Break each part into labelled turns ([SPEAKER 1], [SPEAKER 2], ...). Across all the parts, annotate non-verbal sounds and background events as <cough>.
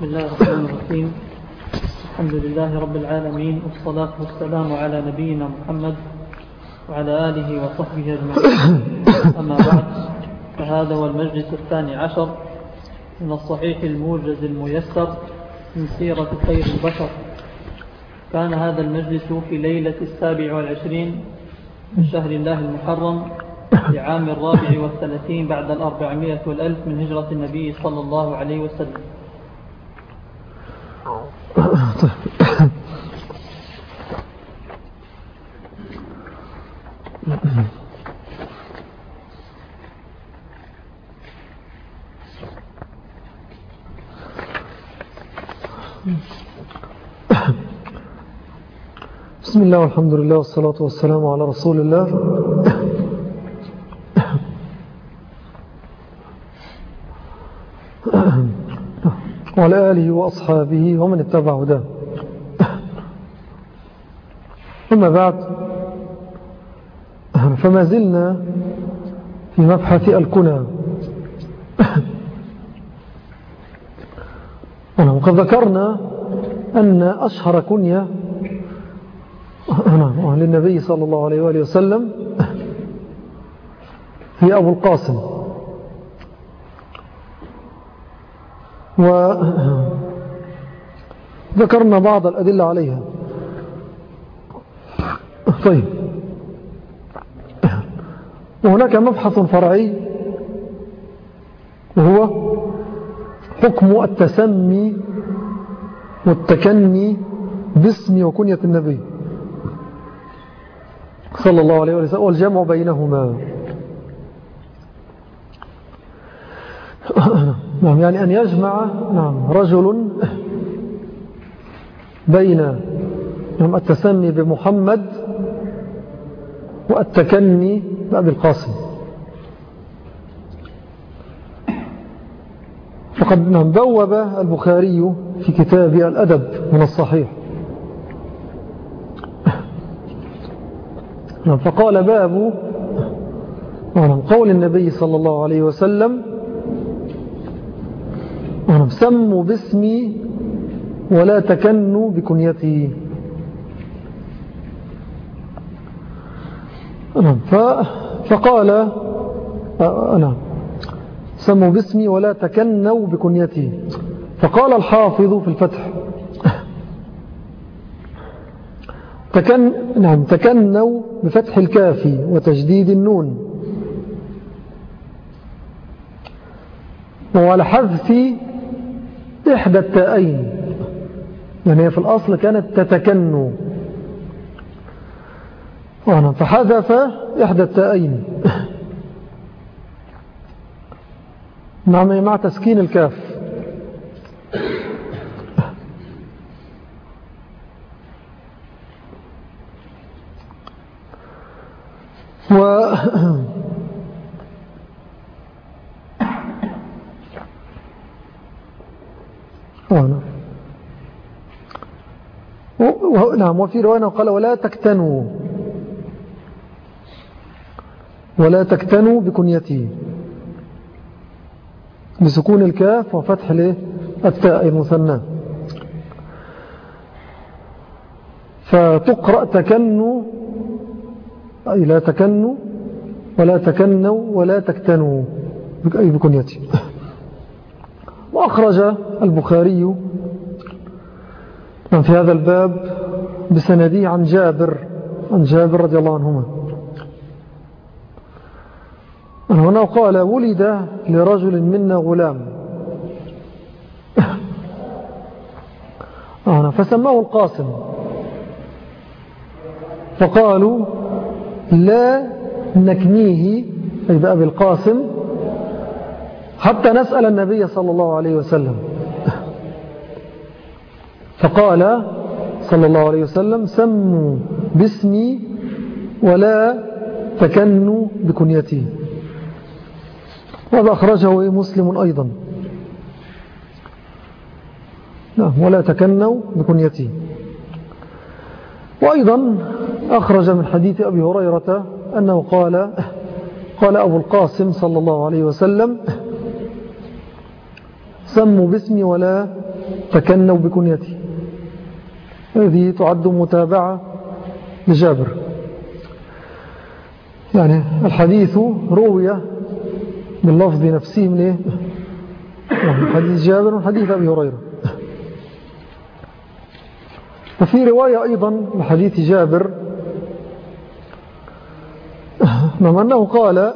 [SPEAKER 1] بسم الله الرحمن الرحيم. الحمد لله رب العالمين والصلاة والسلام على نبينا محمد وعلى آله وصحبه أجمعين. أما بعد فهذا هو المجلس الثاني عشر من الصحيح الموجز الميسر من سيرة خير البشر. كان هذا المجلس في ليلة السابع والعشرين من شهر الله المحرم لعام الرابع والثلاثين بعد الأربعمائة والألف من هجرة النبي صلى الله عليه وسلم.
[SPEAKER 2] بسم الله والحمد لله والصلاة والسلام على رسول الله. وعلى آله وأصحابه ومن اتبع هداه. أما بعد فما زلنا في مبحث الكنى. وقد ذكرنا أن أشهر كنية للنبي صلى الله عليه وآله وسلم هي أبو القاسم. وذكرنا بعض الأدلة عليها. طيب. وهناك مبحث فرعي وهو حكم التسمي والتكني باسم وكنية النبي صلى الله عليه وسلم والجمع بينهما. نعم يعني أن يجمع نعم رجل بين نعم التسمي بمحمد والتكني بأبي القاسم. فقد نعم بوب البخاري في كتاب الأدب من الصحيح. نعم فقال باب نعم قول النبي صلى الله عليه وسلم سموا باسمي ولا تكنوا بكنيتي. نعم فقال نعم سموا باسمي ولا تكنوا بكنيتي. فقال الحافظ في الفتح تكن نعم تكنوا بفتح الكاف وتجديد النون. وعلى حذف إحدى التائين. يعني في الأصل كانت تتكنوا فحذف إحدى التائين. <laughs> نعم مع تسكين الكاف. و <laughs> نعم وفي رواية قال ولا تكتنوا. ولا تكتنوا بكنيته بسكون الكاف وفتح التاء المثنى. فتقرأ تكنوا أي لا تكنوا ولا تكنوا ولا تكتنوا أي بكنيته وأخرج البخاري في هذا الباب بسندي عن جابر عن جابر رضي الله عنهما. هنا قال ولد لرجل منا غلام. <laughs> فسماه القاسم. فقالوا لا نكنيه أي بأبي القاسم. حتى نسأل النبي صلى الله عليه وسلم. فقال صلى الله عليه وسلم سموا باسمي ولا تكنوا بكنيتي. وهذا أخرجه مسلم أيضا. ولا تكنوا بكنيتي. وأيضا أخرج من حديث أبي هريرة أنه قال قال أبو القاسم صلى الله عليه وسلم سموا باسمي ولا تكنوا بكنيته هذه تعد متابعة لجابر. يعني الحديث روي باللفظ نفسه من إيه؟ من حديث جابر وحديث أبي هريرة. وفي رواية أيضا لحديث جابر نعم أنه قال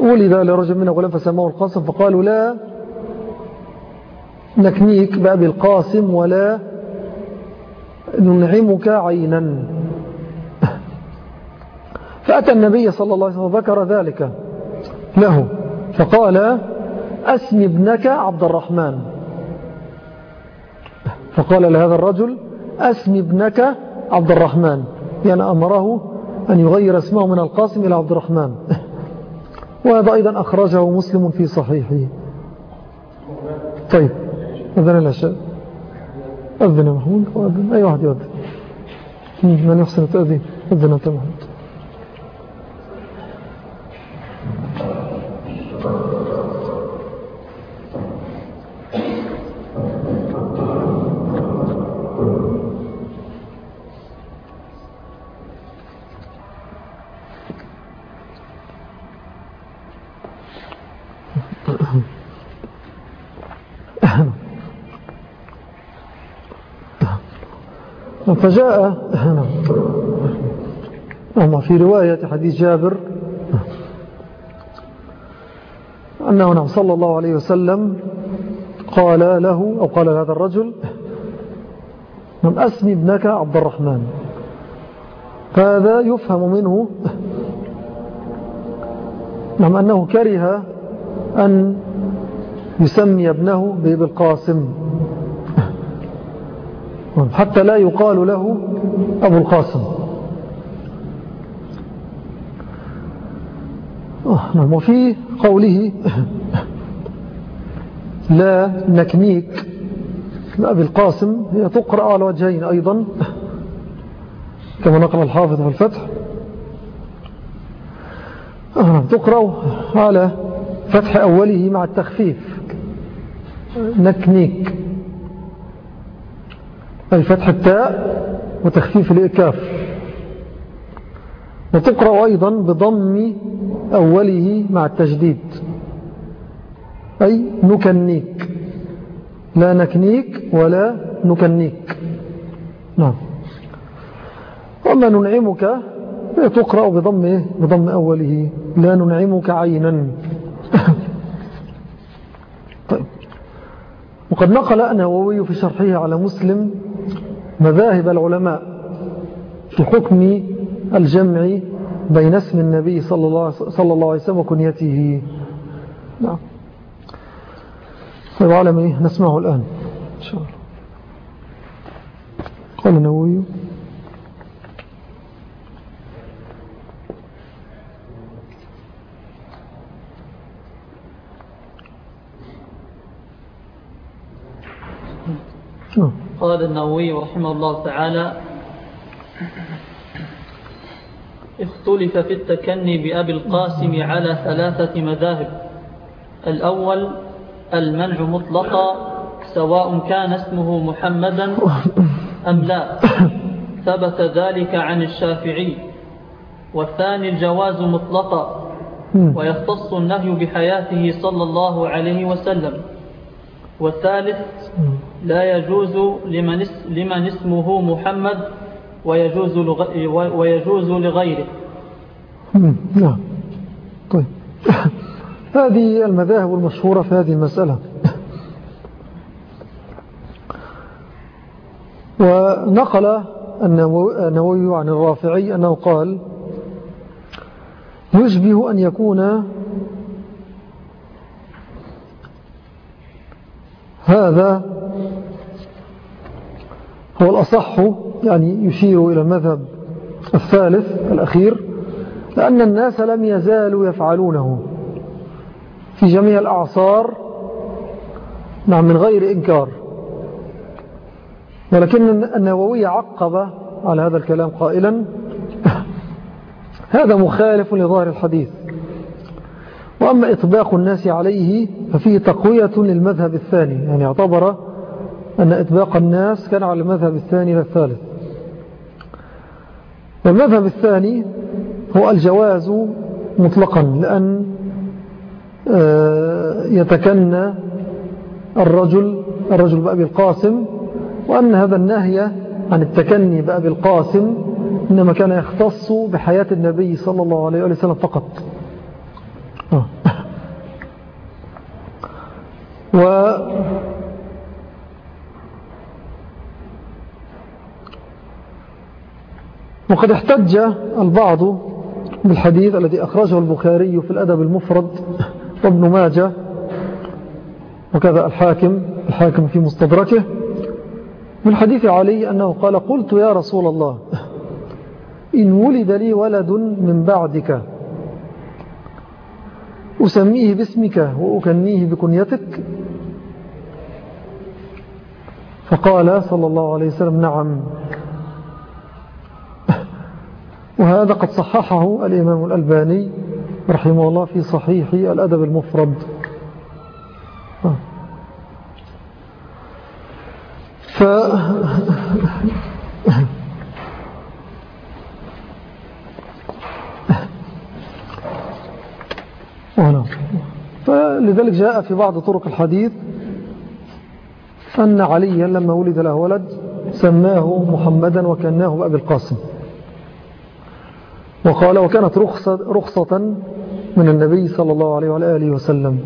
[SPEAKER 2] ولد لرجل من غلام فسماه القاسم فقالوا لا نكنيك بأبي القاسم ولا ننعمك عينا. <laughs> فأتى النبي صلى الله عليه وسلم وذكر ذلك له فقال أسم ابنك عبد الرحمن. فقال لهذا الرجل أسم ابنك عبد الرحمن يعني أمره أن يغير اسمه من القاسم إلى عبد الرحمن. <laughs> وهذا أيضا أخرجه مسلم في صحيحه. طيب أذن العشاء أذن محمود وأذن أي واحد يؤذن. من يحسن التأذين؟ أذن أنت محمود. فجاء أما في رواية حديث جابر أنه نعم صلى الله عليه وسلم قال له أو قال لهذا الرجل من أسمي ابنك عبد الرحمن. فهذا يفهم منه نعم أنه كره أن يسمي ابنه بالقاسم حتى لا يقال له أبو القاسم. آه، نعم وفي قوله <coughs> لا نكنيك أبي القاسم هي تقرأ على وجهين أيضا كما نقرأ الحافظ في الفتح. آه، نعم، تقرأ على فتح أوله مع التخفيف. نكنيك. أي فتح التاء وتخفيف الإكاف. وتقرأ أيضا بضم أوله مع التجديد. أي نكنيك. لا نكنيك ولا نكنيك. نعم. وما ننعمك تقرأ بضم, إيه؟ بضم أوله. لا ننعمك عينا. <laughs> طيب. وقد نقل النووي في شرحه على مسلم مذاهب العلماء في حكم الجمع بين اسم النبي صلى الله, عليه وسلم وكنيته. نعم. طيب على نسمعه الآن. إن شاء الله. قال النووي
[SPEAKER 1] قال النووي رحمه الله تعالى اختلف في التكني بأبي القاسم على ثلاثة مذاهب. الأول المنع مطلقا سواء كان اسمه محمدا أم لا. ثبت ذلك عن الشافعي. والثاني الجواز مطلقا ويختص النهي بحياته صلى الله عليه وسلم. والثالث لا يجوز لمن, لمن اسمه محمد ويجوز, ويجوز لغيره.
[SPEAKER 2] نعم. طيب. <laughs> هذه المذاهب المشهورة في هذه المسألة. <laughs> ونقل النووي عن الرافعي أنه قال يشبه أن يكون هذا هو الأصح يعني يشير إلى المذهب الثالث الأخير لأن الناس لم يزالوا يفعلونه. في جميع الأعصار نعم من غير إنكار. ولكن النووي عقب على هذا الكلام قائلا هذا مخالف لظاهر الحديث. وأما إطباق الناس عليه ففيه تقوية للمذهب الثاني يعني اعتبر أن إطباق الناس كان على المذهب الثاني والثالث والمذهب الثاني هو الجواز مطلقا لأن آه، يتكنى الرجل الرجل بأبي القاسم وأن هذا النهي عن التكني بأبي القاسم إنما كان يختص بحياة النبي صلى الله عليه وسلم فقط آه. <laughs> و وقد احتج البعض بالحديث الذي أخرجه البخاري في الأدب المفرد وابن ماجه وكذا الحاكم الحاكم في مستدركه. من حديث علي أنه قال قلت يا رسول الله إن ولد لي ولد من بعدك أسميه باسمك وأكنيه بكنيتك. فقال صلى الله عليه وسلم نعم. وهذا قد صححه الإمام الألباني رحمه الله في صحيح الأدب المفرد. ف فلذلك جاء في بعض طرق الحديث أن عليا لما ولد له ولد سماه محمدا وكناه بأبي القاسم وقال وكانت رخصة, رخصة من النبي صلى الله عليه وآله وسلم.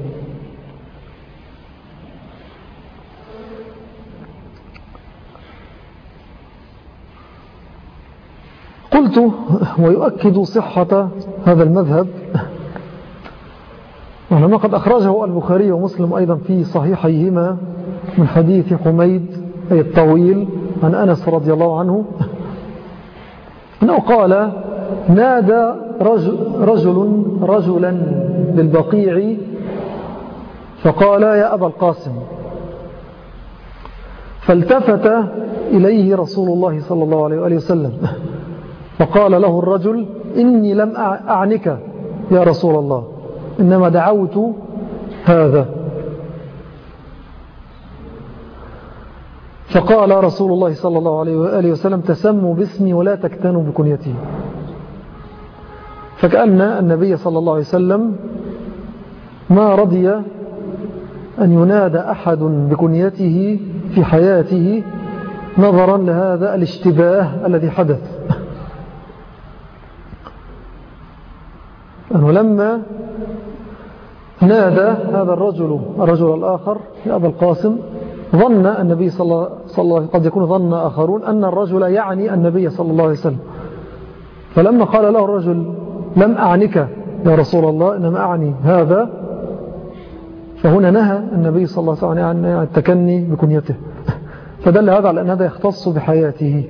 [SPEAKER 2] قلت ويؤكد صحة هذا المذهب. ولما قد أخرجه البخاري ومسلم أيضا في صحيحيهما من حديث حميد أي الطويل عن أنس رضي الله عنه. أنه قال نادى رجل, رجل رجلا بالبقيع فقال يا أبا القاسم فالتفت إليه رسول الله صلى الله عليه وسلم فقال له الرجل إني لم أعنك يا رسول الله إنما دعوت هذا. فقال رسول الله صلى الله عليه وسلم تسموا باسمي ولا تكتنوا بكنيتي. فكأن النبي صلى الله عليه وسلم ما رضي أن ينادى أحد بكنيته في حياته نظرا لهذا الاشتباه الذي حدث. أنه لما نادى هذا الرجل الرجل الآخر أبا القاسم ظن النبي صلى الله عليه قد يكون ظن آخرون أن الرجل يعني النبي صلى الله عليه وسلم. فلما قال له الرجل لم أعنك يا رسول الله إنما أعني هذا. فهنا نهى النبي صلى الله عليه وسلم عن التكني بكنيته. <laughs> فدل هذا على أن هذا يختص بحياته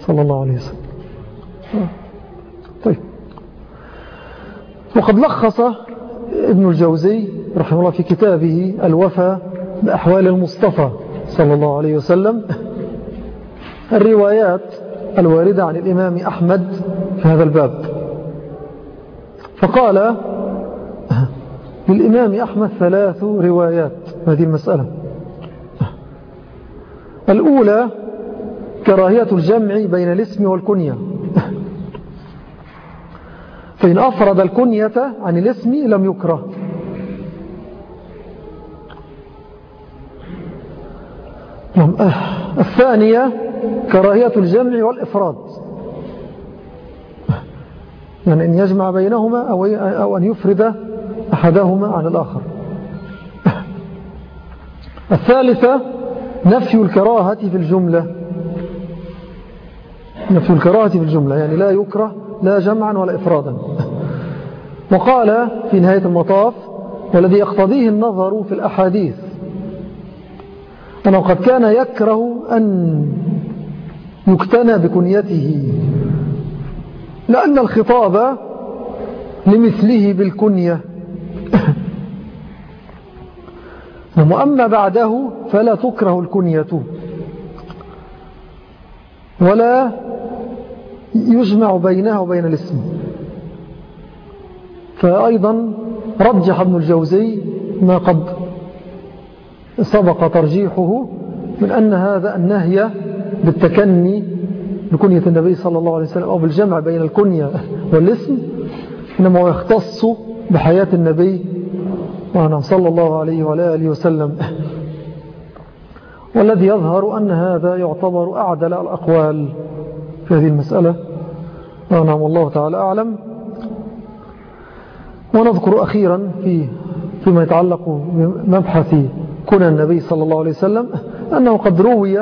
[SPEAKER 2] صلى الله عليه وسلم. طيب. وقد لخص ابن الجوزي رحمه الله في كتابه الوفى بأحوال المصطفى صلى الله عليه وسلم. الروايات الواردة عن الإمام أحمد في هذا الباب. فقال للإمام أحمد ثلاث روايات هذه المسألة. الأولى كراهية الجمع بين الاسم والكنية. فإن أفرد الكنية عن الاسم لم يكره. نعم، الثانية كراهية الجمع والإفراد. يعني أن يجمع بينهما أو أن يفرد أحدهما عن الآخر. <laughs> الثالثة نفي الكراهة في الجملة. نفي الكراهة في الجملة يعني لا يكره لا جمعا ولا إفرادا. <laughs> وقال في نهاية المطاف والذي يقتضيه النظر في الأحاديث. أنه قد كان يكره أن يكتنى بكنيته. لأن الخطاب لمثله بالكنية. <coughs> وأما بعده فلا تكره الكنية. ولا يجمع بينها وبين الاسم. فأيضا رجح ابن الجوزي ما قد سبق ترجيحه من أن هذا النهي بالتكني بكنية النبي صلى الله عليه وسلم أو بالجمع بين الكنية والاسم إنما هو يختص بحياة النبي صلى الله عليه وآله وسلم. والذي يظهر أن هذا يعتبر أعدل الأقوال في هذه المسألة. نعم الله تعالى أعلم. ونذكر أخيرا في فيما يتعلق بمبحث كنى النبي صلى الله عليه وسلم أنه قد روي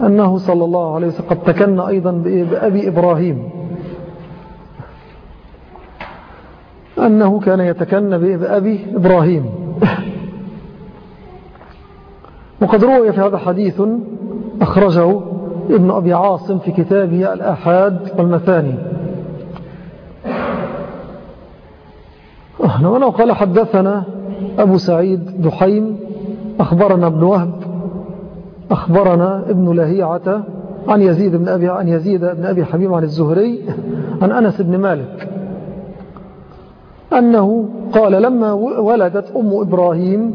[SPEAKER 2] أنه صلى الله عليه وسلم قد تكن أيضا بأبي إبراهيم. أنه كان يتكن بأبي إبراهيم. وقد روي في هذا حديث أخرجه ابن أبي عاصم في كتابه الآحاد والمثاني. ولو قال حدثنا أبو سعيد دحيم أخبرنا ابن وهب أخبرنا ابن لهيعة عن يزيد بن أبي, عن يزيد بن أبي حبيب عن الزهري عن أنس بن مالك أنه قال لما ولدت أم إبراهيم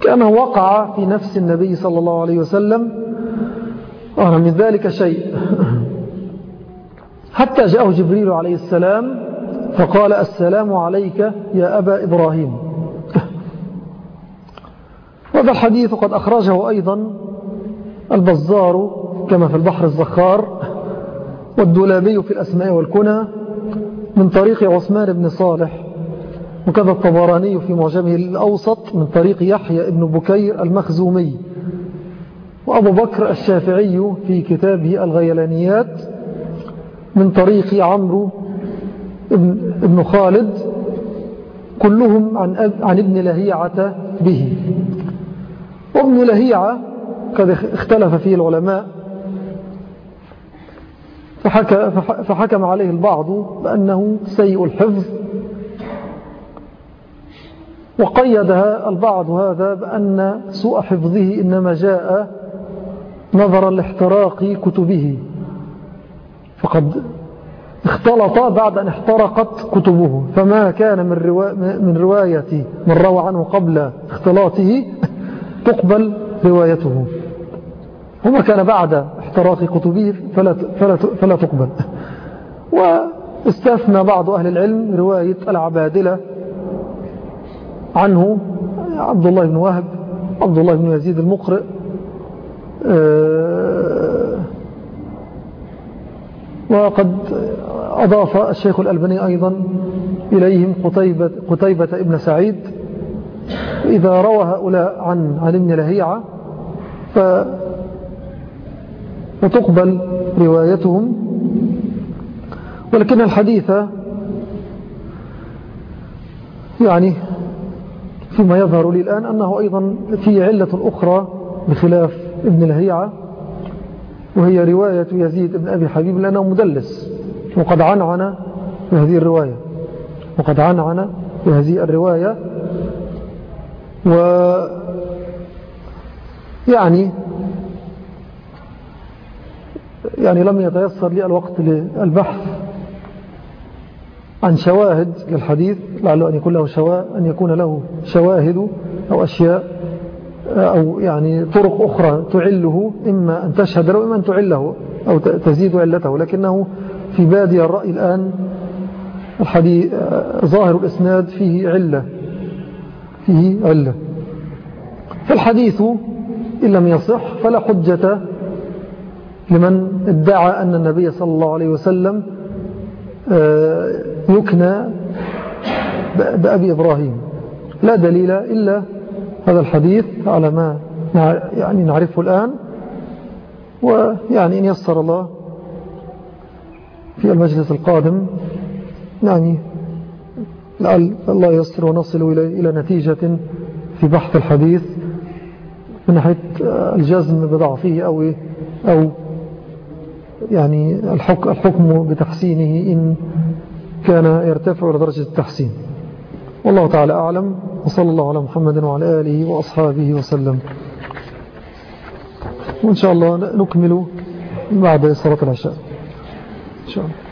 [SPEAKER 2] كأنه وقع في نفس النبي صلى الله عليه وسلم. أرى من ذلك شيء. حتى جاءه جبريل عليه السلام فقال السلام عليك يا أبا إبراهيم. وهذا الحديث قد أخرجه أيضا البزار كما في البحر الزخار والدولابي في الأسماء والكنى من طريق عثمان بن صالح وكذا الطبراني في معجمه الأوسط من طريق يحيى بن بكير المخزومي وأبو بكر الشافعي في كتابه الغيلانيات من طريق عمرو ابن خالد كلهم عن, عن ابن لهيعة به. وابن لهيعة قد اختلف فيه العلماء. فحكى فحكم عليه البعض بأنه سيء الحفظ. وقيدها البعض هذا بأن سوء حفظه إنما جاء نظرا لاحتراق كتبه. فقد اختلط بعد أن احترقت كتبه. فما كان من, من رواية من روى عنه قبل اختلاطه تقبل روايته. وما كان بعد احتراق كتبه فلا, فلا, فلا تقبل. واستثنى بعض أهل العلم رواية العبادلة عنه عبد الله بن وهب عبد الله بن يزيد المقرئ آه، وقد أضاف الشيخ الألباني أيضا إليهم قتيبة, قتيبة ابن سعيد إذا روى هؤلاء عن عن ابن لهيعة ف وتقبل روايتهم. ولكن الحديث يعني فيما يظهر لي الآن أنه أيضا في علة أخرى بخلاف ابن الهيعة وهي رواية يزيد بن أبي حبيب لأنه مدلس وقد عنعن في هذه الرواية وقد عنعن في هذه الرواية و يعني يعني لم يتيسر لي الوقت للبحث عن شواهد للحديث لعله أن يكون له شواهد أن يكون له شواهد أو أشياء أو يعني طرق أخرى تعله إما أن تشهد له إما أن تعله أو تزيد علته. لكنه في بادي الرأي الآن الحديث ظاهر الإسناد فيه علة. فيه علة فالحديث إن لم يصح فلا حجة لمن ادعى أن النبي صلى الله عليه وسلم آه، يكنى بأبي إبراهيم. لا دليل إلا هذا الحديث على ما يعني نعرفه الآن ويعني إن يسر الله في المجلس القادم. يعني لعل الله يسر ونصل إلى نتيجة في بحث الحديث. من ناحية الجزم بضعفه أو, أو يعني الحكم بتحسينه إن كان يرتفع لدرجة التحسين. والله تعالى أعلم. وصلى الله على محمد وعلى آله وأصحابه وسلم. وإن شاء الله نكمل بعد صلاة العشاء. إن شاء الله.